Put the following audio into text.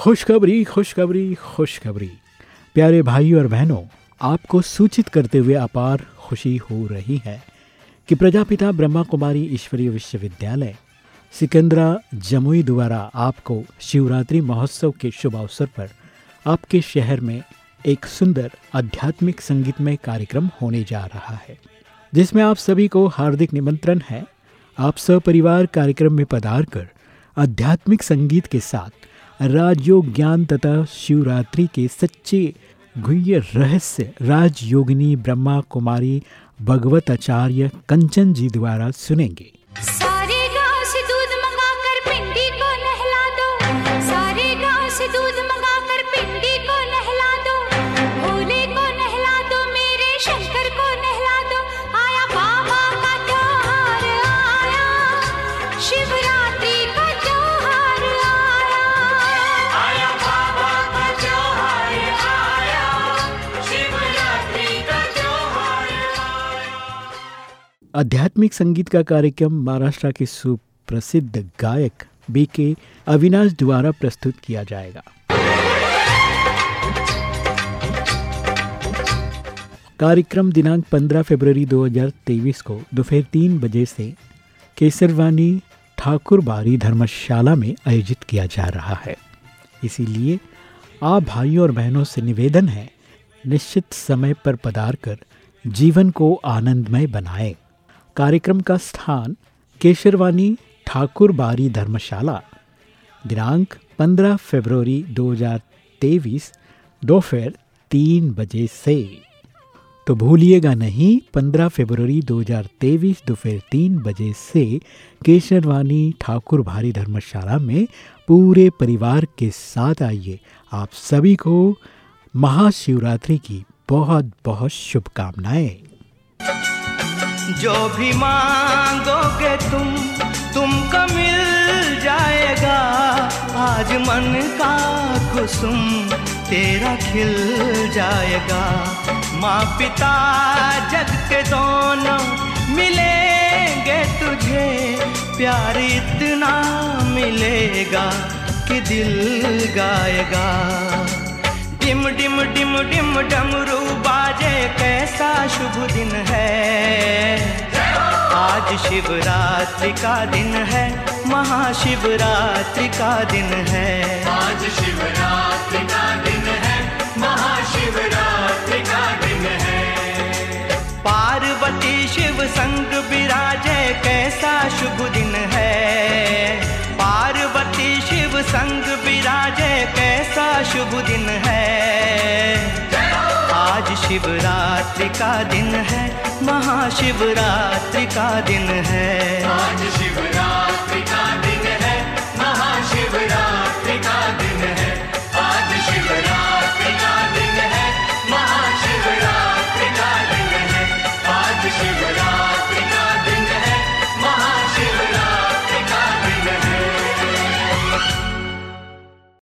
खुशखबरी खुशखबरी खुशखबरी। प्यारे भाई और बहनों, आपको सूचित करते हुए अपार खुशी हो रही है कि प्रजापिता ब्रह्मा कुमारी ईश्वरीय विश्वविद्यालय, सिकंदरा जमुई द्वारा आपको शिवरात्रि महोत्सव के शुभ अवसर पर आपके शहर में एक सुंदर आध्यात्मिक संगीतमय कार्यक्रम होने जा रहा है, जिसमें आप सभी को हार्दिक निमंत्रण है। आप सपरिवार कार्यक्रम में पधार कर आध्यात्मिक संगीत के साथ राजयोग ज्ञान तथा शिवरात्रि के सच्चे गुह्य रहस्य राजयोगिनी ब्रह्मा कुमारी भगवत आचार्य कंचन जी द्वारा सुनेंगे। आध्यात्मिक संगीत का कार्यक्रम महाराष्ट्र के सुप्रसिद्ध गायक बी के अविनाश द्वारा प्रस्तुत किया जाएगा। कार्यक्रम दिनांक 15 फरवरी 2023 को दोपहर तीन बजे से केसरवानी ठाकुर बारी धर्मशाला में आयोजित किया जा रहा है। इसीलिए आप भाइयों और बहनों से निवेदन है, निश्चित समय पर पधार कर जीवन को आनंदमय बनाएँ। कार्यक्रम का स्थान केशरवानी ठाकुर बारी धर्मशाला, दिनांक 15 फरवरी 2023 दोपहर तीन बजे से। तो भूलिएगा नहीं 15 फरवरी 2023 दोपहर तीन बजे से केशरवानी ठाकुर भारी धर्मशाला में पूरे परिवार के साथ आइए। आप सभी को महाशिवरात्रि की बहुत बहुत शुभकामनाएँ। जो भी मांगोगे तुम, तुमको मिल जाएगा। आज मन का कुसुम तेरा खिल जाएगा। माँ पिता जग के दोनों मिलेंगे तुझे। प्यार इतना मिलेगा कि दिल गाएगा। डिम डिम डिम डिम, डमरू बाजे, कैसा शुभ दिन है। आज शिवरात्रि का दिन है महाशिवरात्रि का दिन है। आज शिवरात्रि का दिन है महाशिवरात्रि का दिन है। पार्वती शिव संग विराजे कैसा शुभ दिन है। पार्वती शिव संग विराजे कैसा शुभ दिन है। आज शिवरात्रि का दिन है महाशिवरात्रि का दिन है।